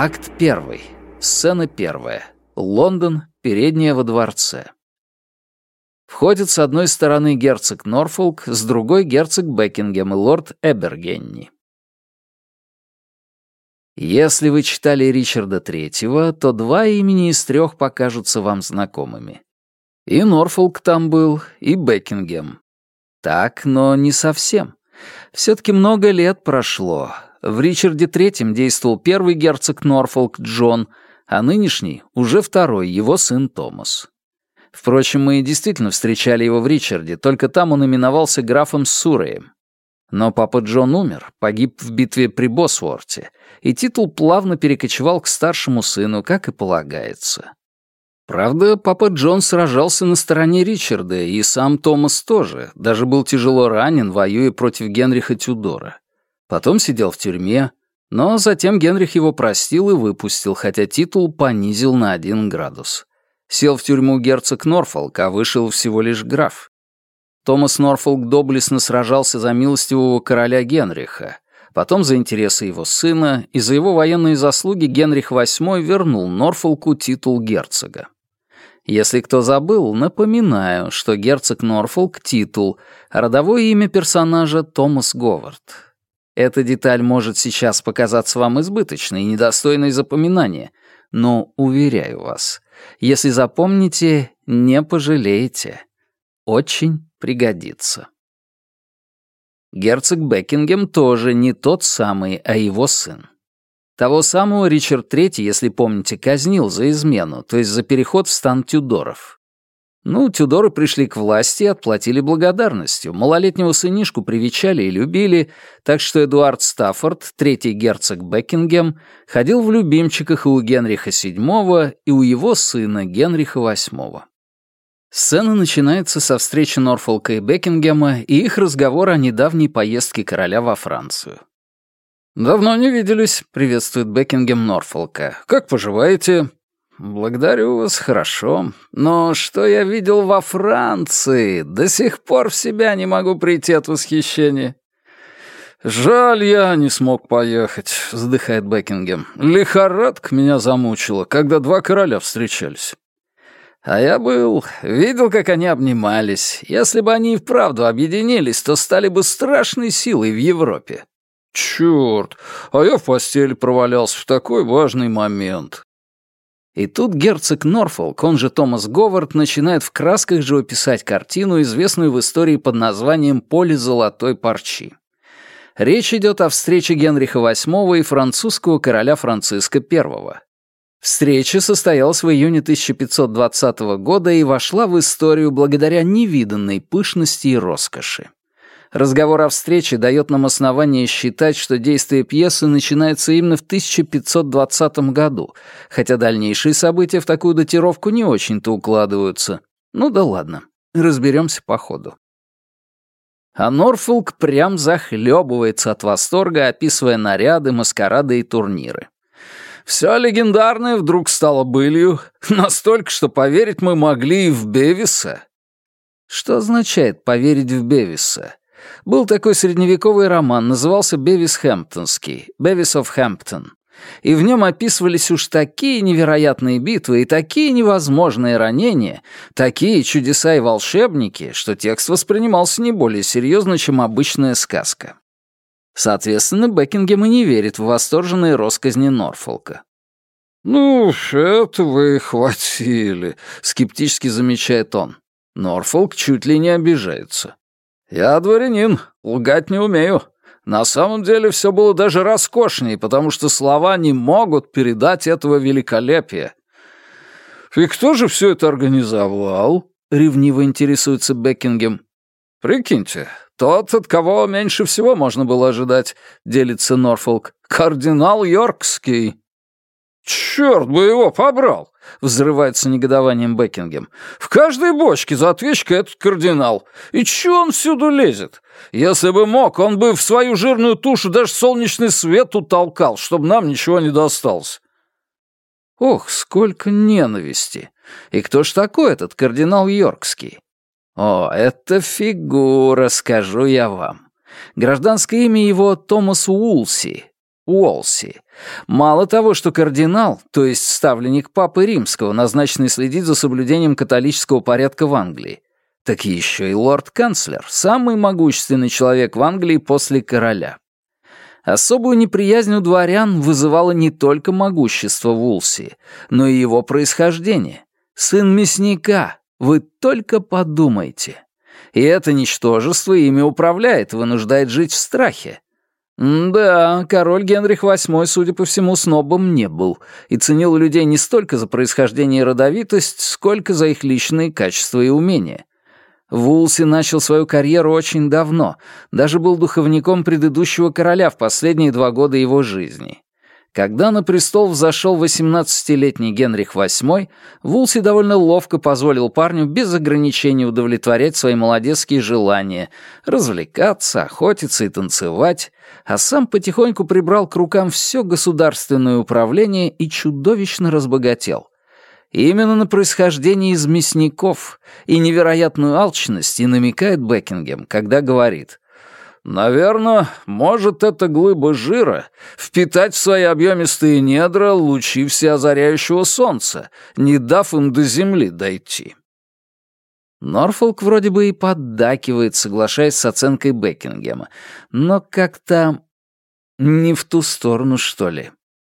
Акт первый. Сцена первая. Лондон, передняя во дворце. Входит с одной стороны герцог Норфолк, с другой — герцог Бекингем и лорд Эбергенни. Если вы читали Ричарда Третьего, то два имени из трех покажутся вам знакомыми. И Норфолк там был, и Бекингем. Так, но не совсем. Все-таки много лет прошло. В Ричарде Третьем действовал первый герцог Норфолк Джон, а нынешний — уже второй, его сын Томас. Впрочем, мы действительно встречали его в Ричарде, только там он именовался графом Суреем. Но папа Джон умер, погиб в битве при Босворте, и титул плавно перекочевал к старшему сыну, как и полагается. Правда, папа Джон сражался на стороне Ричарда, и сам Томас тоже, даже был тяжело ранен, воюя против Генриха Тюдора. Потом сидел в тюрьме, но затем Генрих его простил и выпустил, хотя титул понизил на один градус. Сел в тюрьму герцог Норфолк, а вышел всего лишь граф. Томас Норфолк доблестно сражался за милостивого короля Генриха, потом за интересы его сына, и за его военные заслуги Генрих VIII вернул Норфолку титул герцога. Если кто забыл, напоминаю, что герцог Норфолк — титул, а родовое имя персонажа — Томас Говард. Эта деталь может сейчас показаться вам избыточной и недостойной запоминания, но, уверяю вас, если запомните, не пожалеете. Очень пригодится. Герцог Бекингем тоже не тот самый, а его сын. Того самого Ричард III, если помните, казнил за измену, то есть за переход в стан Тюдоров. Ну, Тюдоры пришли к власти и отплатили благодарностью. Малолетнего сынишку привечали и любили, так что Эдуард Стаффорд, третий герцог Бекингем, ходил в любимчиках и у Генриха VII, и у его сына Генриха VIII. Сцена начинается со встречи Норфолка и Бекингема и их разговора о недавней поездке короля во Францию. «Давно не виделись», — приветствует Бекингем Норфолка. «Как поживаете?» «Благодарю вас, хорошо. Но что я видел во Франции? До сих пор в себя не могу прийти от восхищения». «Жаль, я не смог поехать», — вздыхает Бекингем. «Лихорадка меня замучила, когда два короля встречались». А я был, видел, как они обнимались. Если бы они и вправду объединились, то стали бы страшной силой в Европе. Черт, а я в постели провалялся в такой важный момент. И тут герцог Норфолк, он же Томас Говард, начинает в красках живописать картину, известную в истории под названием «Поле золотой парчи». Речь идет о встрече Генриха VIII и французского короля Франциска I. Встреча состоялась в июне 1520 года и вошла в историю благодаря невиданной пышности и роскоши. Разговор о встрече дает нам основание считать, что действие пьесы начинается именно в 1520 году, хотя дальнейшие события в такую датировку не очень-то укладываются. Ну да ладно, разберемся по ходу. А Норфолк прям захлебывается от восторга, описывая наряды, маскарады и турниры. Все легендарное вдруг стало былью, настолько, что поверить мы могли и в Бевиса. Что означает «поверить в Бевиса»? Был такой средневековый роман, назывался «Бевис Хэмптонский», «Бевис оф Хэмптон». И в нем описывались уж такие невероятные битвы и такие невозможные ранения, такие чудеса и волшебники, что текст воспринимался не более серьезно, чем обычная сказка. Соответственно, Бекингем и не верит в восторженные росказни Норфолка. «Ну, это вы хватили», — скептически замечает он. Норфолк чуть ли не обижается. «Я дворянин, лгать не умею. На самом деле все было даже роскошнее, потому что слова не могут передать этого великолепия». «И кто же все это организовал?» — ревниво интересуется Бекингем. «Прикиньте, тот, от кого меньше всего можно было ожидать», — делится Норфолк. «Кардинал Йоркский». «Черт бы его побрал!» — взрывается негодованием Бекингем. «В каждой бочке за отвечкой этот кардинал. И чё он всюду лезет? Если бы мог, он бы в свою жирную тушу даже солнечный свет утолкал, чтобы нам ничего не досталось». Ох, сколько ненависти! И кто ж такой этот кардинал Йоркский? О, это фигура, скажу я вам. Гражданское имя его Томас Уулси, Уолси. Мало того, что кардинал, то есть ставленник Папы Римского, назначенный следить за соблюдением католического порядка в Англии, так еще и лорд-канцлер, самый могущественный человек в Англии после короля. Особую неприязнь у дворян вызывало не только могущество Вулси, но и его происхождение. Сын мясника, вы только подумайте. И это ничтожество ими управляет, вынуждает жить в страхе. Да, король Генрих VIII, судя по всему, снобом не был и ценил людей не столько за происхождение и родовитость, сколько за их личные качества и умения. Вулси начал свою карьеру очень давно, даже был духовником предыдущего короля в последние два года его жизни. Когда на престол взошел 18-летний Генрих VIII, Вулси довольно ловко позволил парню без ограничений удовлетворять свои молодецкие желания, развлекаться, охотиться и танцевать, а сам потихоньку прибрал к рукам все государственное управление и чудовищно разбогател. Именно на происхождение из мясников и невероятную алчность и намекает Бекингем, когда говорит «Наверное, может эта глыба жира впитать в свои объемистые недра лучи всеозаряющего солнца, не дав им до земли дойти». Норфолк вроде бы и поддакивает, соглашаясь с оценкой Бекингема, но как-то не в ту сторону, что ли.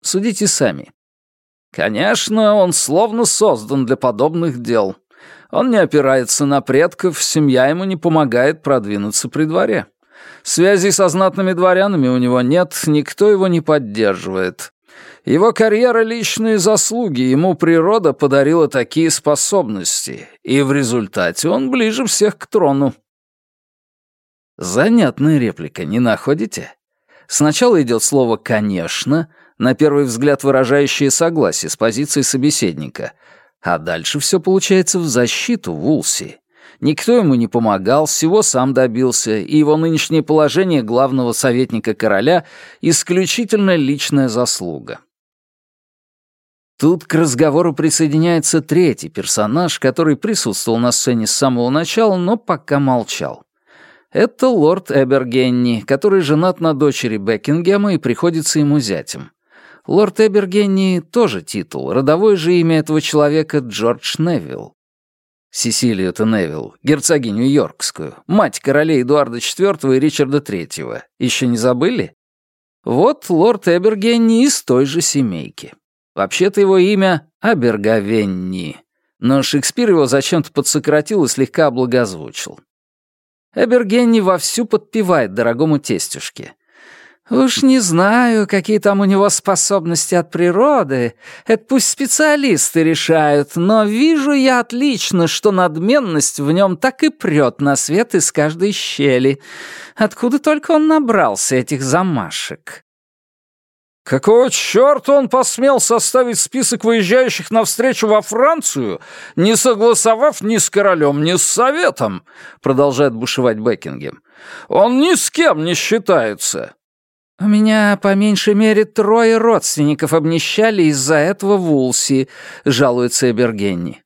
Судите сами. Конечно, он словно создан для подобных дел. Он не опирается на предков, семья ему не помогает продвинуться при дворе. Связей со знатными дворянами у него нет, никто его не поддерживает. Его карьера — личные заслуги, ему природа подарила такие способности, и в результате он ближе всех к трону. Занятная реплика, не находите? Сначала идет слово «конечно», на первый взгляд выражающее согласие с позицией собеседника, а дальше все получается в защиту Вулси. Никто ему не помогал, всего сам добился, и его нынешнее положение главного советника короля — исключительно личная заслуга. Тут к разговору присоединяется третий персонаж, который присутствовал на сцене с самого начала, но пока молчал. Это лорд Эбергенни, который женат на дочери Бекингема и приходится ему зятем. Лорд Эбергенни тоже титул, родовое же имя этого человека Джордж Невилл. Сесилию-то герцогиню Йоркскую, мать королей Эдуарда IV и Ричарда III. Еще не забыли? Вот лорд Эбергенни из той же семейки. Вообще-то его имя Аберговенни, но Шекспир его зачем-то подсократил и слегка облагозвучил. Эбергенни вовсю подпевает дорогому тестюшке. «Уж не знаю, какие там у него способности от природы. Это пусть специалисты решают, но вижу я отлично, что надменность в нем так и прет на свет из каждой щели. Откуда только он набрался этих замашек?» «Какого черта он посмел составить список выезжающих навстречу во Францию, не согласовав ни с королем, ни с советом?» Продолжает бушевать Бекингем. «Он ни с кем не считается». «У меня по меньшей мере трое родственников обнищали из-за этого в Улси», — жалуется Эбергенни.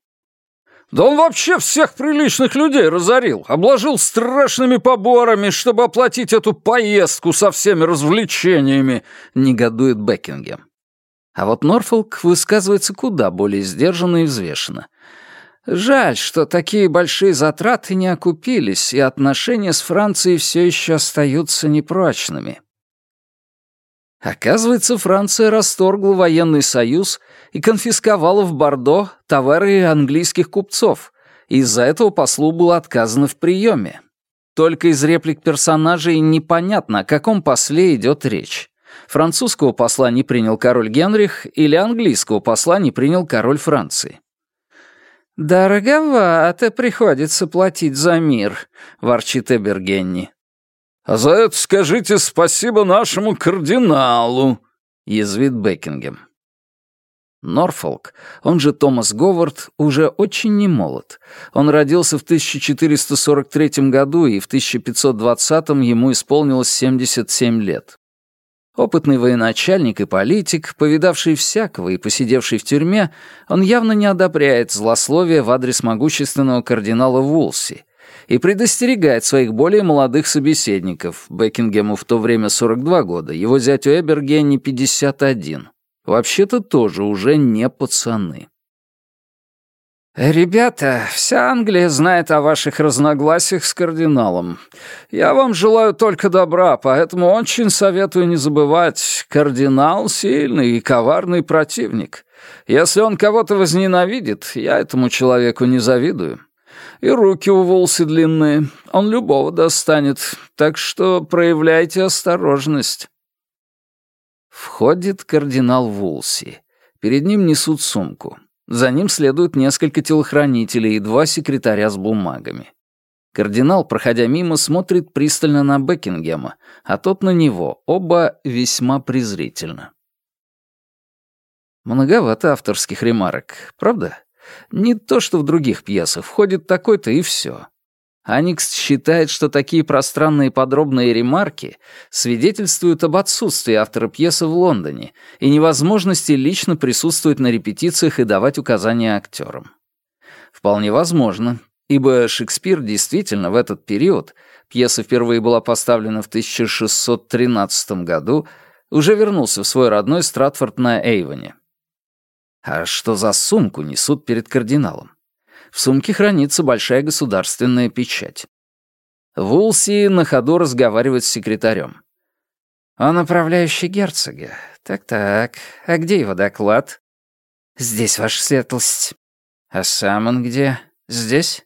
Да он вообще всех приличных людей разорил, обложил страшными поборами, чтобы оплатить эту поездку со всеми развлечениями», — негодует Бекингем. А вот Норфолк высказывается куда более сдержанно и взвешенно. Жаль, что такие большие затраты не окупились, и отношения с Францией все еще остаются непрочными. Оказывается, Франция расторгла военный союз и конфисковала в Бордо товары английских купцов, и из-за этого послу было отказано в приеме. Только из реплик персонажей непонятно, о каком после идет речь. Французского посла не принял король Генрих или английского посла не принял король Франции. «Дороговато приходится платить за мир», — ворчит Эбергенни. «А за это скажите спасибо нашему кардиналу», — язвит Бекингем. Норфолк, он же Томас Говард, уже очень немолод. Он родился в 1443 году, и в 1520 ему исполнилось 77 лет. Опытный военачальник и политик, повидавший всякого и посидевший в тюрьме, он явно не одобряет злословия в адрес могущественного кардинала Вулси и предостерегает своих более молодых собеседников, Бекингему в то время 42 года, его зятю Эбергене 51. Вообще-то тоже уже не пацаны. «Ребята, вся Англия знает о ваших разногласиях с кардиналом. Я вам желаю только добра, поэтому очень советую не забывать, кардинал — сильный и коварный противник. Если он кого-то возненавидит, я этому человеку не завидую. И руки у Волси длинные, он любого достанет, так что проявляйте осторожность». Входит кардинал Вулси. Перед ним несут сумку. За ним следуют несколько телохранителей и два секретаря с бумагами. Кардинал, проходя мимо, смотрит пристально на Бекингема, а тот на него, оба весьма презрительно. Многовато авторских ремарок, правда? Не то, что в других пьесах, входит такой-то и все. Аникс считает, что такие пространные подробные ремарки свидетельствуют об отсутствии автора пьесы в Лондоне и невозможности лично присутствовать на репетициях и давать указания актерам. Вполне возможно, ибо Шекспир действительно в этот период, пьеса впервые была поставлена в 1613 году, уже вернулся в свой родной Стратфорд на Эйвоне. А что за сумку несут перед кардиналом? В сумке хранится большая государственная печать. Вулси на ходу разговаривает с секретарем. «Он управляющий герцога. Так-так, а где его доклад?» «Здесь, ваша светлость». «А сам он где? Здесь?»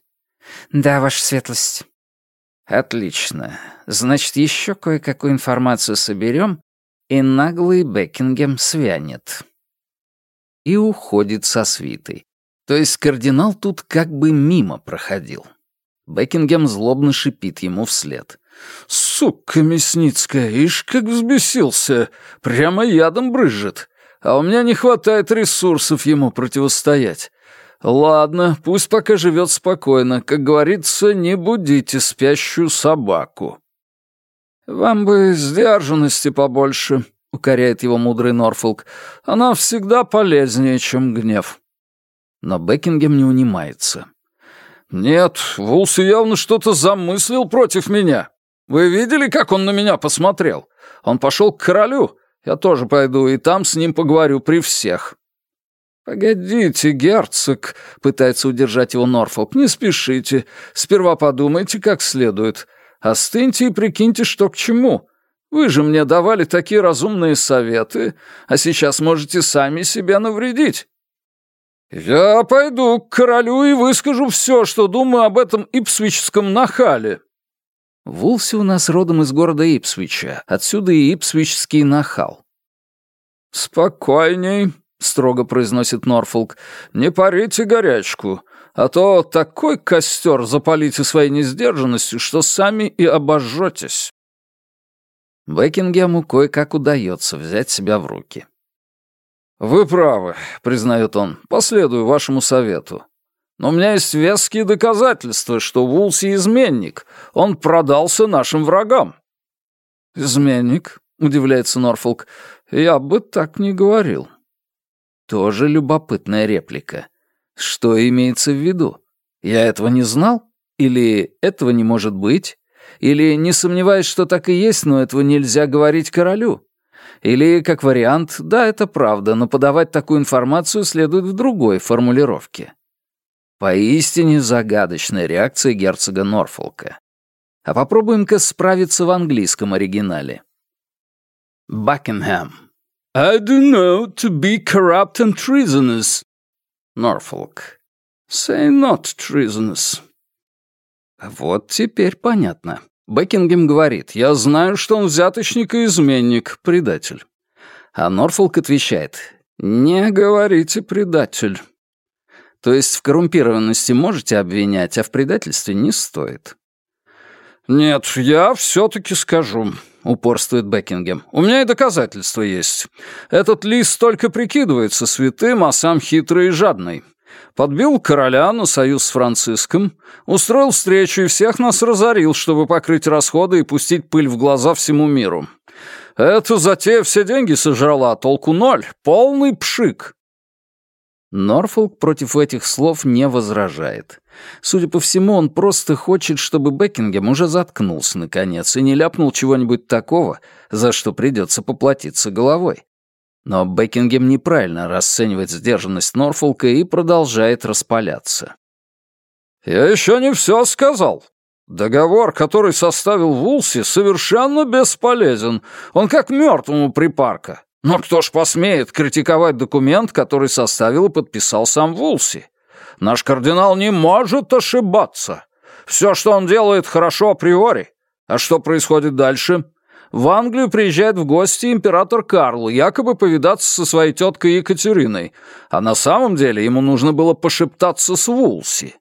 «Да, ваша светлость». «Отлично. Значит, еще кое-какую информацию соберем, и наглый Бекингем свянет». И уходит со свитой. То есть кардинал тут как бы мимо проходил. Бекингем злобно шипит ему вслед. «Сука мясницкая, ишь как взбесился! Прямо ядом брызжет! А у меня не хватает ресурсов ему противостоять. Ладно, пусть пока живет спокойно. Как говорится, не будите спящую собаку». «Вам бы сдержанности побольше», — укоряет его мудрый Норфолк. «Она всегда полезнее, чем гнев» но Бекингем не унимается. «Нет, Вулс явно что-то замыслил против меня. Вы видели, как он на меня посмотрел? Он пошел к королю. Я тоже пойду, и там с ним поговорю при всех». «Погодите, герцог», — пытается удержать его Норфолк, — «не спешите. Сперва подумайте как следует. Остыньте и прикиньте, что к чему. Вы же мне давали такие разумные советы, а сейчас можете сами себя навредить. «Я пойду к королю и выскажу все, что думаю об этом ипсвичском нахале». Вулси у нас родом из города Ипсвича, отсюда и ипсвичский нахал. «Спокойней», — строго произносит Норфолк, — «не парите горячку, а то такой костер запалите своей несдержанностью, что сами и обожжетесь». Бекингему кое-как удается взять себя в руки. «Вы правы», — признает он, — «последую вашему совету. Но у меня есть веские доказательства, что Вулси изменник. Он продался нашим врагам». «Изменник?» — удивляется Норфолк. «Я бы так не говорил». Тоже любопытная реплика. Что имеется в виду? Я этого не знал? Или этого не может быть? Или не сомневаюсь, что так и есть, но этого нельзя говорить королю? Или, как вариант, да, это правда, но подавать такую информацию следует в другой формулировке. Поистине загадочная реакция герцога Норфолка. А попробуем-ка справиться в английском оригинале. Бакенхэм. I do know to be corrupt and treasonous. Норфолк. Say not treasonous. Вот теперь понятно. Бекингем говорит, «Я знаю, что он взяточник и изменник, предатель». А Норфолк отвечает, «Не говорите предатель». То есть в коррумпированности можете обвинять, а в предательстве не стоит. «Нет, я все-таки скажу», — упорствует Бекингем. «У меня и доказательства есть. Этот лис только прикидывается святым, а сам хитрый и жадный. Подбил короля на союз с Франциском, устроил встречу и всех нас разорил, чтобы покрыть расходы и пустить пыль в глаза всему миру. Эта затея все деньги сожрала, а толку ноль, полный пшик. Норфолк против этих слов не возражает. Судя по всему, он просто хочет, чтобы Бекингем уже заткнулся наконец и не ляпнул чего-нибудь такого, за что придется поплатиться головой. Но Бекингем неправильно расценивает сдержанность Норфолка и продолжает распаляться. «Я еще не все сказал. Договор, который составил Вулси, совершенно бесполезен. Он как мертвому припарка. Но кто ж посмеет критиковать документ, который составил и подписал сам Вулси? Наш кардинал не может ошибаться. Все, что он делает, хорошо априори. А что происходит дальше? В Англию приезжает в гости император Карл, якобы повидаться со своей теткой Екатериной, а на самом деле ему нужно было пошептаться с Вулси.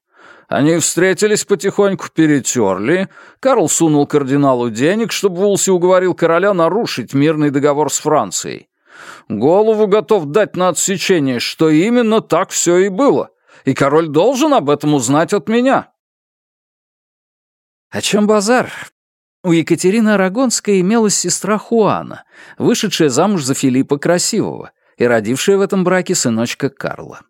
Они встретились потихоньку, перетерли. Карл сунул кардиналу денег, чтобы Вулси уговорил короля нарушить мирный договор с Францией. Голову готов дать на отсечение, что именно так все и было. И король должен об этом узнать от меня». «О чем базар?» У Екатерины Арагонской имелась сестра Хуана, вышедшая замуж за Филиппа Красивого и родившая в этом браке сыночка Карла.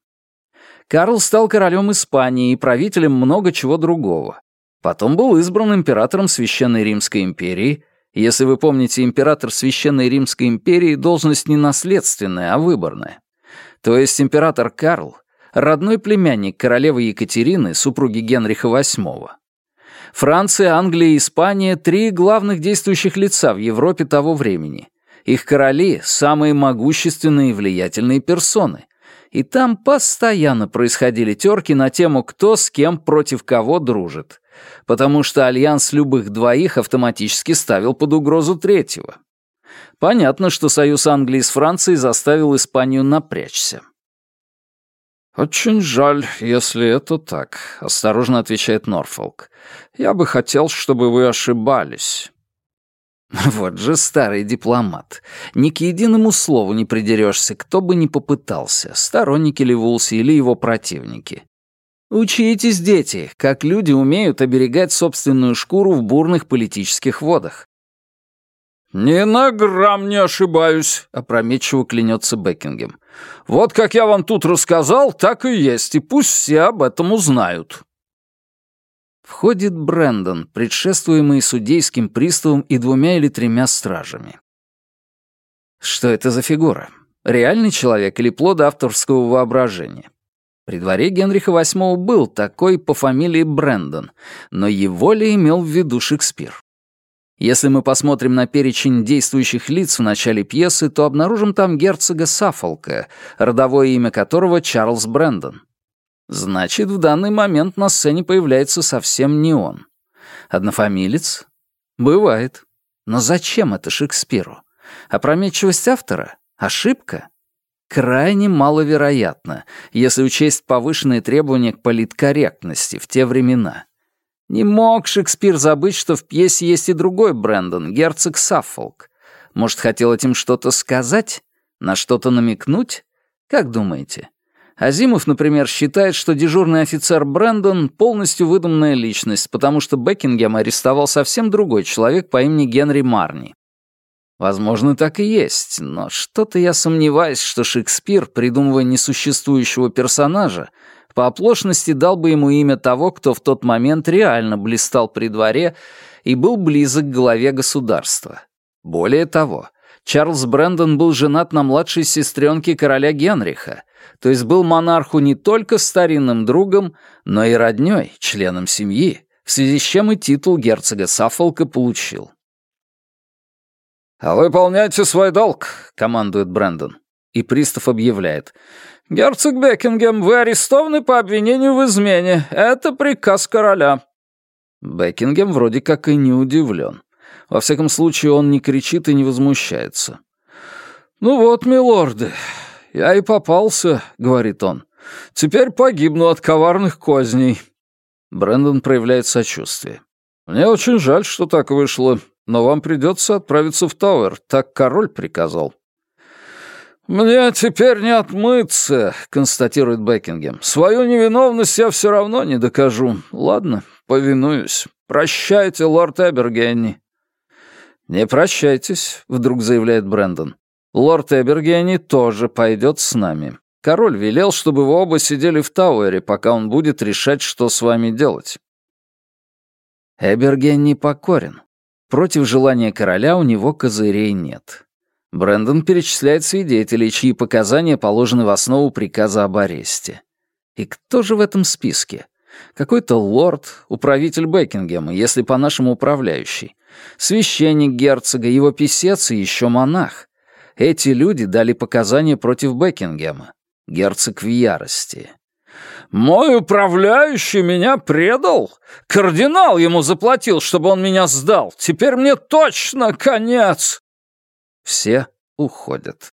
Карл стал королем Испании и правителем много чего другого. Потом был избран императором Священной Римской империи если вы помните, император Священной Римской империи — должность не наследственная, а выборная. То есть император Карл — родной племянник королевы Екатерины, супруги Генриха VIII. Франция, Англия и Испания — три главных действующих лица в Европе того времени. Их короли — самые могущественные и влиятельные персоны. И там постоянно происходили терки на тему, кто с кем против кого дружит потому что альянс любых двоих автоматически ставил под угрозу третьего. Понятно, что союз Англии с Францией заставил Испанию напрячься. «Очень жаль, если это так», — осторожно отвечает Норфолк. «Я бы хотел, чтобы вы ошибались». Вот же старый дипломат. Ни к единому слову не придерешься, кто бы ни попытался, сторонники ли Вулси или его противники. Учитесь, дети, как люди умеют оберегать собственную шкуру в бурных политических водах. «Ни на грамм не ошибаюсь», — опрометчиво клянется Бекингем. «Вот как я вам тут рассказал, так и есть, и пусть все об этом узнают». Входит Брэндон, предшествуемый судейским приставом и двумя или тремя стражами. Что это за фигура? Реальный человек или плод авторского воображения? При дворе Генриха VIII был такой по фамилии Брэндон, но его ли имел в виду Шекспир? Если мы посмотрим на перечень действующих лиц в начале пьесы, то обнаружим там герцога Саффолка, родовое имя которого Чарльз Брэндон. Значит, в данный момент на сцене появляется совсем не он. Однофамилец? Бывает. Но зачем это Шекспиру? Опрометчивость автора? Ошибка? крайне маловероятно, если учесть повышенные требования к политкорректности в те времена. Не мог Шекспир забыть, что в пьесе есть и другой Брэндон, герцог Саффолк. Может, хотел этим что-то сказать? На что-то намекнуть? Как думаете? Азимов, например, считает, что дежурный офицер Брэндон — полностью выдуманная личность, потому что Бекингем арестовал совсем другой человек по имени Генри Марни. Возможно, так и есть, но что-то я сомневаюсь, что Шекспир, придумывая несуществующего персонажа, по оплошности дал бы ему имя того, кто в тот момент реально блистал при дворе и был близок к главе государства. Более того, Чарльз Брэндон был женат на младшей сестренке короля Генриха, то есть был монарху не только старинным другом, но и роднёй, членом семьи, в связи с чем и титул герцога Саффолка получил. «Выполняйте свой долг», — командует Брэндон. И пристав объявляет. «Герцог Бекингем, вы арестованы по обвинению в измене. Это приказ короля». Бекингем вроде как и не удивлен. Во всяком случае, он не кричит и не возмущается. «Ну вот, милорды, я и попался», — говорит он. «Теперь погибну от коварных козней». Брэндон проявляет сочувствие. «Мне очень жаль, что так вышло но вам придется отправиться в Тауэр, так король приказал». «Мне теперь не отмыться», — констатирует Бекингем. «Свою невиновность я все равно не докажу. Ладно, повинуюсь. Прощайте, лорд Эбергенни». «Не прощайтесь», — вдруг заявляет Брэндон. «Лорд Эбергенни тоже пойдет с нами. Король велел, чтобы вы оба сидели в Тауэре, пока он будет решать, что с вами делать. Эберген непокорен. Против желания короля у него козырей нет. Брэндон перечисляет свидетелей, чьи показания положены в основу приказа об аресте. И кто же в этом списке? Какой-то лорд, управитель Бекингема, если по-нашему управляющий. Священник герцога, его писец и еще монах. Эти люди дали показания против Бекингема. Герцог в ярости. «Мой управляющий меня предал? Кардинал ему заплатил, чтобы он меня сдал. Теперь мне точно конец!» Все уходят.